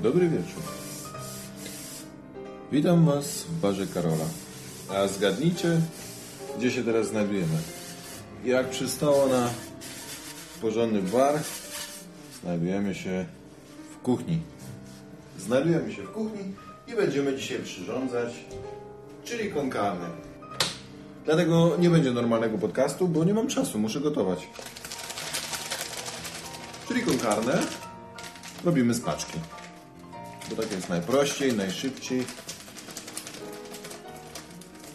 Dobry wieczór. Witam Was w barze Karola. A zgadnijcie, gdzie się teraz znajdujemy. Jak przystało na porządny bar, znajdujemy się w kuchni. Znajdujemy się w kuchni i będziemy dzisiaj przyrządzać czyli con carne. Dlatego nie będzie normalnego podcastu, bo nie mam czasu, muszę gotować. Czyli con carne robimy z paczki. Bo tak jest najprościej, najszybciej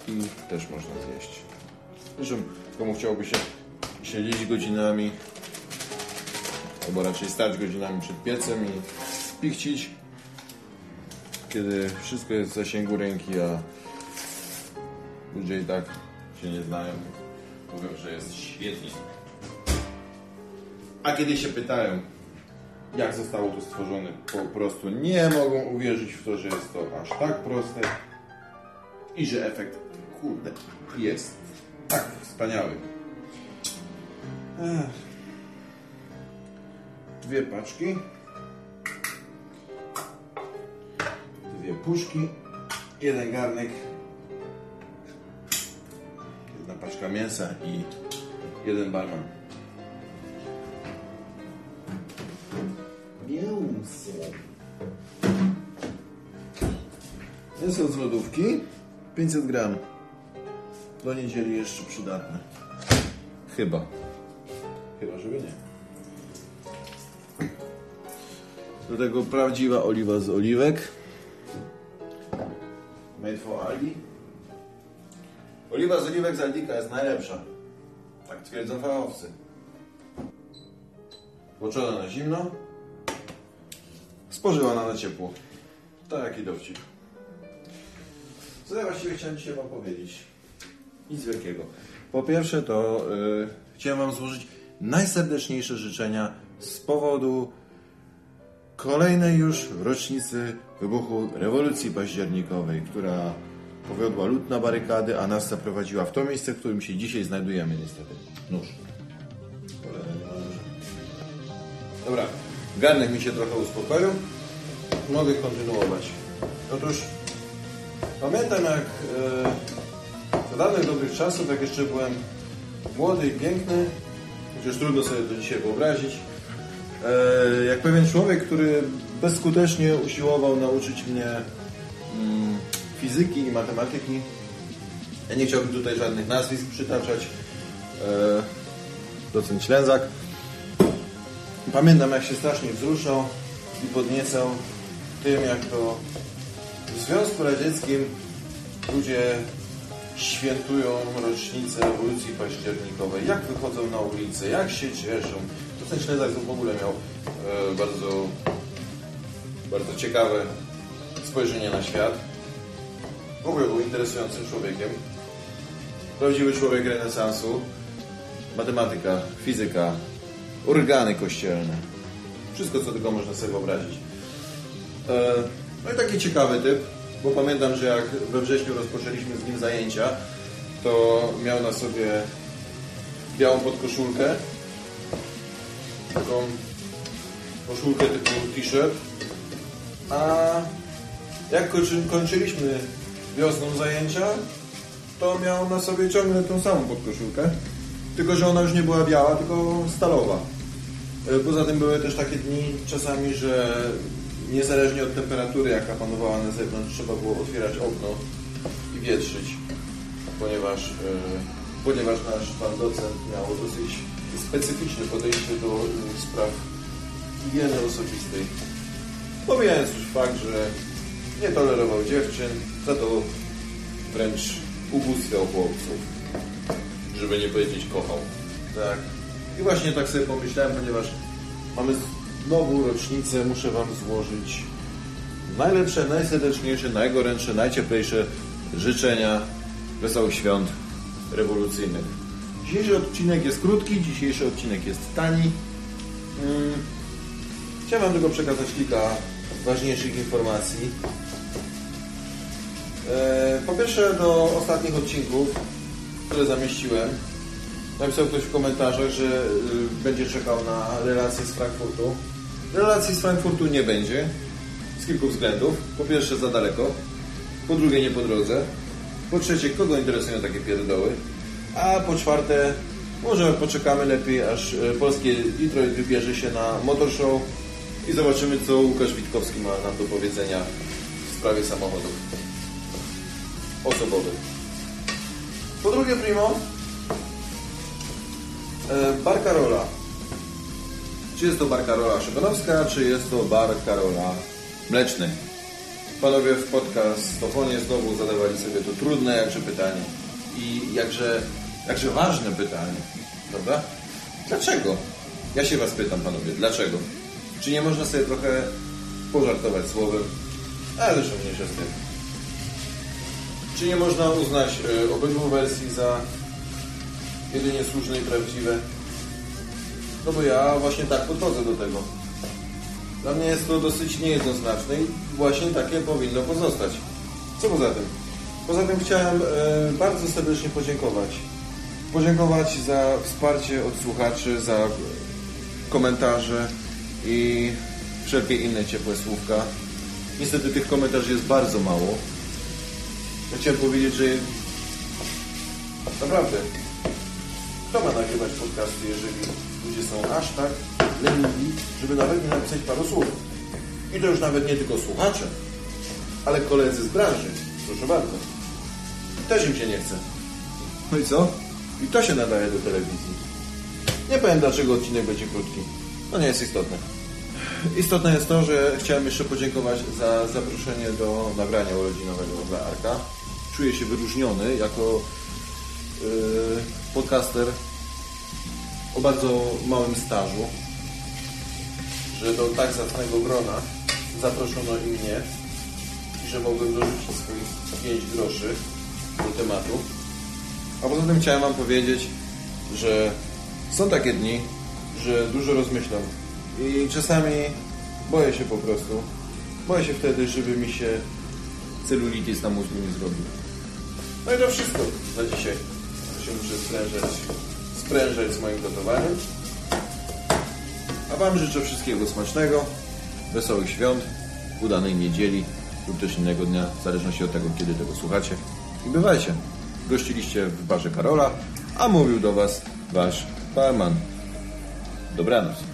i też można zjeść. Zresztą komu chciałoby się siedzieć godzinami albo raczej stać godzinami przed piecem i pichcić, kiedy wszystko jest w zasięgu ręki, a ludzie i tak się nie znają, mówią, że jest świetnie. A kiedy się pytają, jak zostało to stworzone, po prostu nie mogą uwierzyć w to, że jest to aż tak proste i że efekt, kurde, jest tak wspaniały. Dwie paczki, dwie puszki, jeden garnek, jedna paczka mięsa i jeden barman. Mięso z lodówki. 500 gram. Do niedzieli jeszcze przydatne. Chyba. Chyba, żeby nie. Do tego prawdziwa oliwa z oliwek. Made for Aldi. Oliwa z oliwek z Aldika jest najlepsza. Tak twierdzą fachowcy. Tłoczona na zimno, spożywana na ciepło. Taki dowcip. Co ja właściwie chciałem dzisiaj Wam powiedzieć? Nic wielkiego. Po pierwsze to yy, chciałem Wam złożyć najserdeczniejsze życzenia z powodu kolejnej już rocznicy wybuchu rewolucji październikowej, która powiodła lud na barykady, a nas zaprowadziła w to miejsce, w którym się dzisiaj znajdujemy niestety. Nóż. Dobra, garnek mi się trochę uspokoił. Mogę kontynuować. Otóż pamiętam jak e, dawnych dobrych czasów, jak jeszcze byłem młody i piękny, chociaż trudno sobie to dzisiaj wyobrazić, e, jak pewien człowiek, który bezskutecznie usiłował nauczyć mnie mm, fizyki i matematyki. Ja nie chciałbym tutaj żadnych nazwisk przytaczać. E, docent Ślęzak. Pamiętam, jak się strasznie wzruszał i podniecał tym, jak to w Związku Radzieckim ludzie świętują rocznicę rewolucji październikowej, jak wychodzą na ulicę, jak się cieszą. Docent Ślęzak w ogóle miał e, bardzo, bardzo ciekawe spojrzenie na świat. W ogóle był interesującym człowiekiem. Prawdziwy człowiek renesansu. Matematyka, fizyka, organy kościelne. Wszystko, co tylko można sobie wyobrazić. E, no i taki ciekawy typ, bo pamiętam, że jak we wrześniu rozpoczęliśmy z nim zajęcia, to miał na sobie białą podkoszulkę, taką koszulkę typu t-shirt, a jak kończy, kończyliśmy wiosną zajęcia, to miał na sobie ciągle tą samą podkoszulkę, tylko że ona już nie była biała, tylko stalowa. E, Poza tym były też takie dni czasami, że niezależnie od temperatury, jaka panowała na zewnątrz, trzeba było otwierać okno i wietrzyć, ponieważ, e, ponieważ nasz pan docent miał dosyć specyficzne podejście do e, spraw higieny osobistej. Pomijając już fakt, że nie tolerował dziewczyn, za to wręcz ubóstwiał chłopców, żeby nie powiedzieć kochał. Tak. I właśnie tak sobie pomyślałem, ponieważ mamy znowu rocznicę, muszę Wam złożyć najlepsze, najserdeczniejsze, najgorętsze, najcieplejsze życzenia wesołych świąt rewolucyjnych. Dzisiejszy odcinek jest krótki, dzisiejszy odcinek jest tani. Mm. Chciałem Wam tylko przekazać kilka ważniejszych informacji. E, Po pierwsze do ostatnich odcinków, które zamieściłem, napisał ktoś w komentarzach, że y, będzie czekał na relację z Frankfurtu. Relacji z Frankfurtu nie będzie. z kilku względów. Po pierwsze za daleko, po drugie nie po drodze, po trzecie kogo interesują takie pierdoły, a po czwarte może poczekamy lepiej, aż e, polskie Detroit wybierze się na Motor Show i zobaczymy, co Łukasz Witkowski ma nam do powiedzenia w sprawie samochodów osobowych. Po drugie, Primo, e, bar Karola. Czy jest to bar Karola Szygonowska, czy jest to bar Karola Mleczny? Panowie w podcastofonie znowu zadawali sobie to trudne jakże pytanie. I jakże, jakże ważne pytanie, prawda? Dlaczego? Ja się was pytam, panowie, dlaczego? Czy nie można sobie trochę pożartować słowem? Ale zresztą mniejsza z tym. Czy nie można uznać y, obydwu wersji za jedynie słuszne i prawdziwe? No bo ja właśnie tak podchodzę do tego. Dla mnie jest to dosyć niejednoznaczne i właśnie takie powinno pozostać. Co poza tym? Poza tym chciałem e, bardzo serdecznie podziękować. Podziękować za wsparcie od słuchaczy, za komentarze i wszelkie inne ciepłe słówka. Niestety tych komentarzy jest bardzo mało. Chciałem powiedzieć, że naprawdę kto ma nagrywać podcasty, jeżeli ludzie są aż tak leniwi, żeby nawet nie napisać paru słów. I to już nawet nie tylko słuchacze, ale koledzy z branży. Proszę bardzo. Też im się nie chce. No i co? I to się nadaje do telewizji. Nie powiem dlaczego odcinek będzie krótki. To nie jest istotne. Istotne jest to, że chciałem jeszcze podziękować za zaproszenie do nagrania urodzinowego dla Arka. Czuję się wyróżniony jako podcaster o bardzo małym stażu, że do tak zacnego grona zaproszono i mnie i że mogłem dorzucić swoich 5 groszy do tematu. A poza tym chciałem Wam powiedzieć, że są takie dni, że dużo rozmyślam i czasami boję się po prostu. Boję się wtedy, żeby mi się celulitis na mózgu nie zrobił. No i to wszystko na dzisiaj. Muszę sprężać, sprężać z moim gotowaniem. A Wam życzę wszystkiego smacznego, wesołych świąt, udanej niedzieli lub też innego dnia, w zależności od tego, kiedy tego słuchacie. I bywajcie. Gościliście w barze Karola, a mówił do Was Wasz barman. Dobranoc.